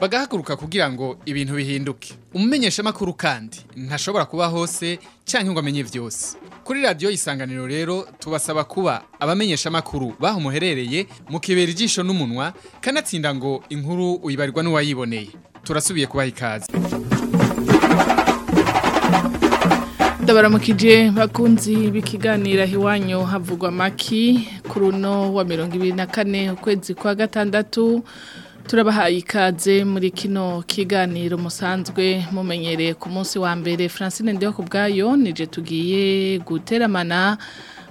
bagahaguruka kugira ngo ibintu bihinduke Umumenyeshamakuru kandi ntashobora kuba hose canke ngo amenye vyose kuri radio isanganiro rero tubasaba kuba abamenyeshamakuru bahumuherereye baho mu kibera ijisho n'umunwa kanatsinda ngo inkuru uyibarirwa n'uwayiboneye turasubiye kubaha ikaze baramukiye bakunzi b'ikiganiro iwanyu havugwa amaki ku runo wa mirongo ibiri na kane ukwezi kwa gatandatu turabahaye ikaze muri kino kiganiro musanzwe mumenyereye ku munsi wa mbere francine ndiho ku bwayo nije tugiye guteramana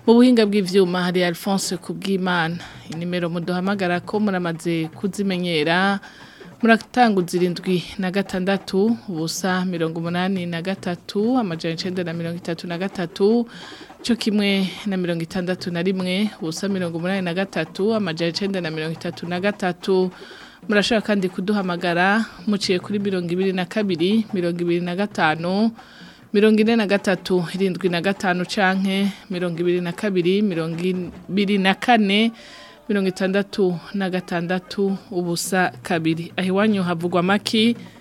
mu buhinga bw'ibyuma hari alphonse ku bw'imana inimero muduhamagara ko muramaze kuzimenyera muratanga zirindwi na gatandatu ubusa mirongo umunani na gatatu amajana icyenda na mirongo itatu na gatatu cyo kimwe na mirongo itandatu na rimwe ubusa mirongo umunani na gatatu amajana icyenda na mirongo itatu na gatatu murashobora kandi kuduhamagara muciye kuri mirongo ibiri na kabiri mirongo ibiri na gatanu mirongo ine na gatatu irindwi na gatanu canke mirongo ibiri na kabiri mirongo ibiri na kane mirongo itandatu na gatandatu ubusa kabiri ahiwanyu iwanyu havugwa amaki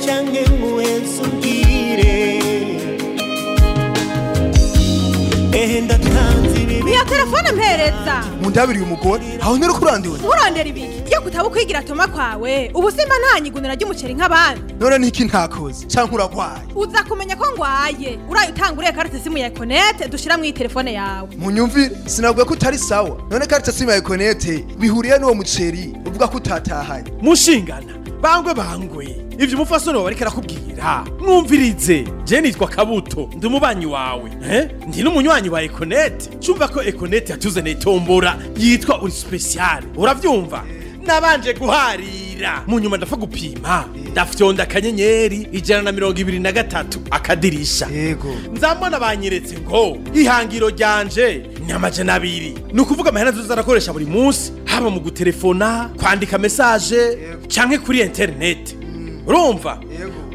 사랑의 왼손길에 iyo telefone mpereza mundabiriye umugore aho ntera kurandiwe urondera ibiki iyo kutaba ukwigira toma kwawe ubu simba ntanyigunira ry'umuceri nk'abandi none niki ntakoze canke uragwaye uza kumenya ko ngwaye uraye utanguriye karite simu ya ekonete dushyira mu telefone yawe munyumvire sinavuga ko utari sawa none karite simu ya ekonete bihuriye n'uwo muceri uvuga ko utatahanye mushingana bangwe bangwe ibyo umupfasoni wawe ariko arakubwira mwumvirize jene kabuto ndi umubanyi wawe ndi n'umunywanyi wa ekonete cyumva ko ekonete yatuzaniye tombora yitwa uri sipesiyare urabyumva nabanje guharira mu nyuma ndapfa gupima ndafyonda akanyenyeri ijana na mirongo ibiri na gatatu akadirisha nzambona banyeretse ngo ihangiro ryanje ni amajana abiri ni ukuvuga amahera nziza arakoresha buri munsi haba mu gutelefona kwandika mesaje cyangwa kuri interineti mm. urumva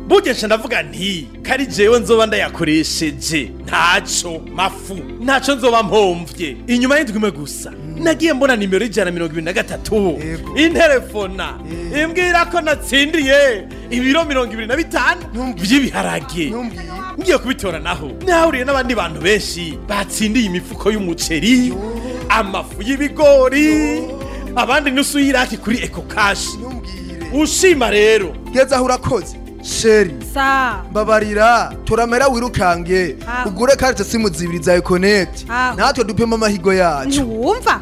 bugeshe ndavuga nti kari jewe nzoba ndayakoresheje ntacyo mafu ntacyo nzoba mpomvye inyuma y'indwime gusa mm. nagiye mbona nimero ijana mirongo ibiri na gatatu interefona eh. imbwira ko natsindiye ibiro mirongo ibiri na bitanu by'ibiharage ngiye kubitora naho nahuriye n'abandi bantu benshi batsindiye imifuko y'umuceri amafu y'ibigori abandi nusu y'iraki kuri eko kashi ushima rero ngeze aho urakoze sheri mbabarira turamera wirukange ugure karita simu zibiri za ekonegiti natwe dupima amahigo yacu ntiwumva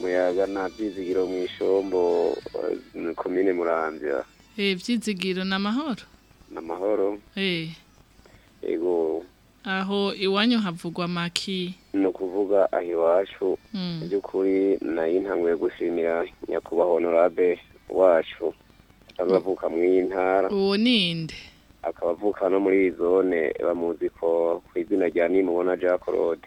muyaga na byizigiro mu ishombo komine murambya eh byizigiro na mahoro na mahoro eh ego aho iwanyu havugwa maki no kuvuga aho iwacu by'ukuri mm. nayo ntanguye gushimira nyakubahwa honorable wacu asanzwe mu iyi ntara ubu ninde akaba no muri zone bamuzi ko ku izina rya nimubona ja claude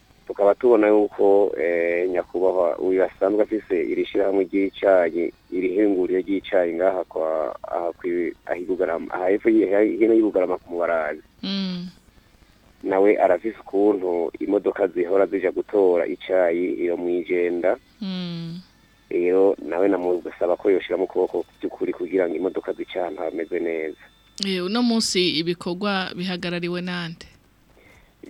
tukaba tubona yuko eh, nyakubahwa uyu asanzwe afise iri shyirahamwe ry'icyayi iri hinguriro ry'icyayi ngaha hino y'ubugarama ku mubarazi mm. nawe arafise ukuntu imodoka zihora zijya gutora icyayi iyo mm. mu igenda rero nawe namusaba ko yoshyiramo ukuboko by'ukuri kugira ngo imodoka zica hameze neza eh, uno munsi ibikorwa bihagarariwe n'andi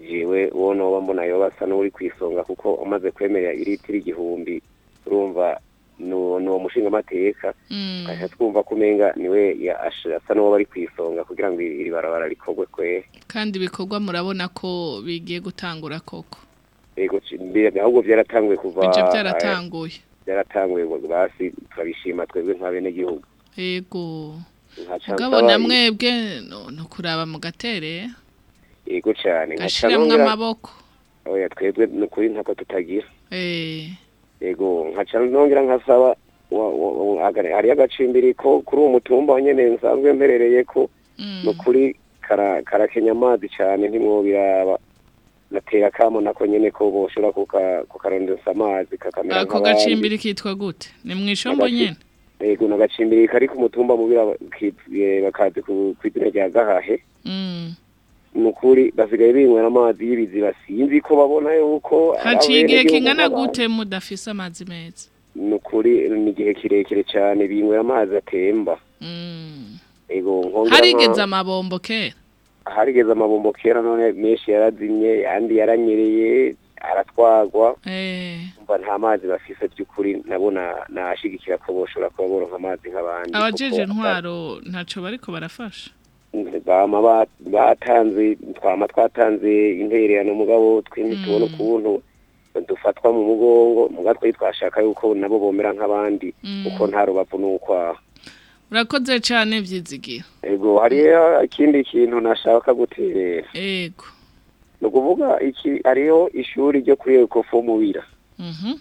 yewe uwo noba mbona yoba asa n'uri ku isonga kuko umaze kwemerera iritiro igihumbi urumva ni uwo mushingamateka tukajya mm. twumva ko umenga niwe asa n'uwo bari ku isonga kugira ngo iri barabara rikorwe kwe kandi ibikorwa murabona ko bigiye gutangura koko ahubwo byaratanguye kuva eh, byaratanguye byaratanguye basi turabishima twebwe nk'abenegihugu yego mugabo namwe ni ukuraba mu gatere yego cyane gashyiramo amaboko oya twebwe ni ukuri ntako tutagira eh. yego nkaca nongera nkasaba hari agacimbiriko kuri uwo mutumba nyine nsanzwe mperereye ko mm. ni ukuri karakenya amazi cyane ntimwobiraba gatera akamo nako nyine ko boshobora kukarondesa amazi kakamera nk'abandi ako gacimbiri kitwa gute ni mu ishombo nyine yego ni agacimbiri kari ku mutumba mubira eh, bakazi ku izina rya gahahe mm. ni ukuri basigaye binywera amazi y'ibiziba sinzi ko babona yuko haciye igihe kingana gute mudafise amazi meza ni ukuri ni igihe kirekire cyane binywera amazi atemba mm. harigeze amabombo kera harigeze amabombo kera none menshi yarazimye andi yaranyereye aratwagwa eh. mba nta mazi bafise by'ukuri nabona nashigikira ko boshobora kuba boronka amazi nk'abandi abajeje intwaro ntacyo bariko barafasha batanze twama twatanze intererano mugabo twembi tubona mm. ukuntu dufatwa mu mugongo mugabo twari twashaka yuko nabo bomera nk'abandi mm. uko nta rubavu n'ukwaha urakoze cyane byizigira yego hariho ikindi kintu nashaka guterera yego ni ukuvuga iki hariho ishuri ryo kuri ekofu mubira mhm.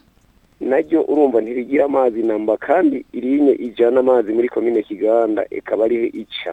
naryo urumva ntirigira amazi namba kandi irinye ijyana amazi muri komine kiganda ikaba ariho ica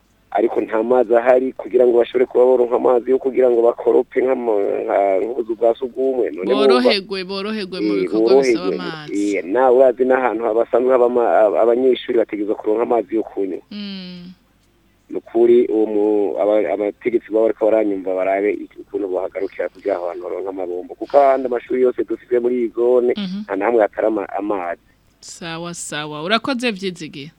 ariko nta mazi ahari kugira ngo bashobore kuba boronka amazi yo kugira ngo bakorope nk'ubuzu bwa sugumwe borohegwe borohegwe mu bikorwa bisaba amazi nawe urazi n'ahantu basanzwe abanyeshuri bategereza kuronka amazi yo kunywa hmm. ni ukuri abategetsi baba bariko baranyumva barabe ukuntu bahagarukira kugira ngo abantu baronke amabombo kuko ahandi amashuri yose dufite muri iyi zone mhm. nta na hamwe hatari amazi sawa sawa urakoze byizigiye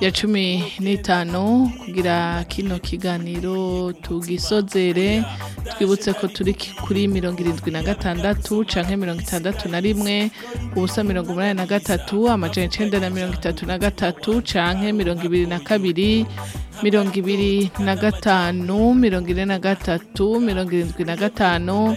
ya cumi n'itanu kugira kino kiganiro tugisozere twibutse ko turi kuri mirongo irindwi na gatandatu canke mirongo itandatu na rimwe ubusa mirongo umunani na gatatu amajana icenda na mirongo itatu na gatatu canke mirongo ibiri na kabiri mirongo ibiri na gatanu mirongo ine na gatatu mirongo irindwi na gatanu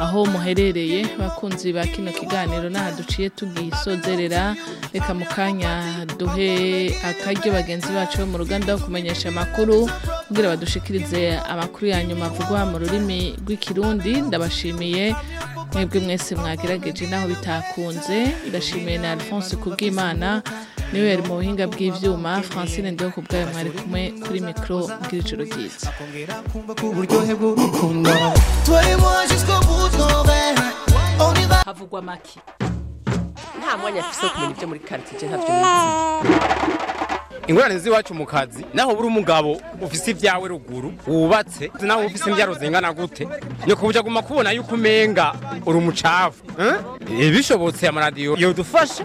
aho muherereye bakunzi ba kino kiganiro n'aha duciye tugisozerera reka mu kanya duhe akaryo bagenzi bacu bo mu ruganda wo kumenyesha amakuru kugira badushikirize amakuru ya nyuma avugwa mu rurimi rw'ikirundi ndabashimiye mwebwe mwese mwagerageje naho bitakunze ndashimiye na alphonse kubw'imana niwe mu buhinga bw'ibyuma francine ndiho ku mwari kumwe kuri mikoro bw'ibiciro byiza havugwa make nta mwanya afise kumenya ibyo muri karitsiye ntabyo ingorane z'iwacu mu kazi naho buri umugabo ufise ibyawe ruguru wubatse naho ufise imbyaro zingana gute ni ku aguma kubona yuko umenga uri umucafu eh? bishobotse amaradiyo yodufasha